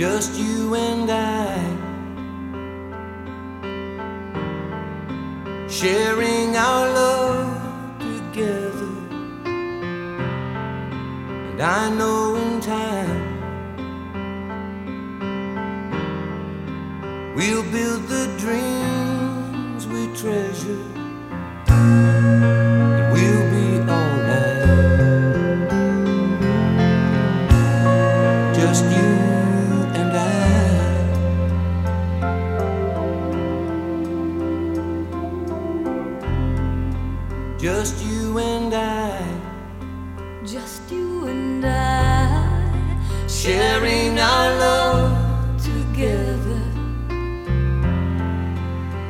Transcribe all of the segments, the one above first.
just you and I, sharing our love together. And I know in time we'll build the dreams we treasure. Just you and I. Just you and I sharing our love together.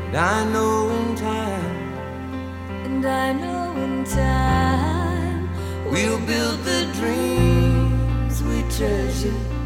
And I know in time And I know in time we'll build the dreams we treasure.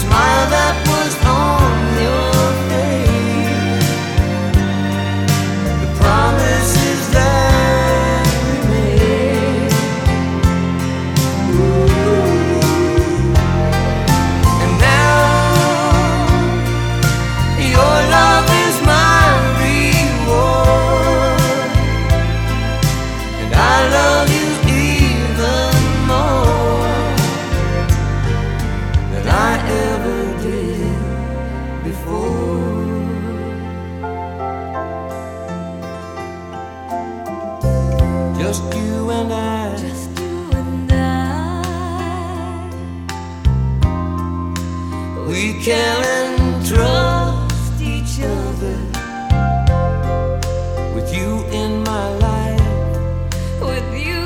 Smile that was on before. Just you and I. Just you and I We can trust each other with you in my life. With you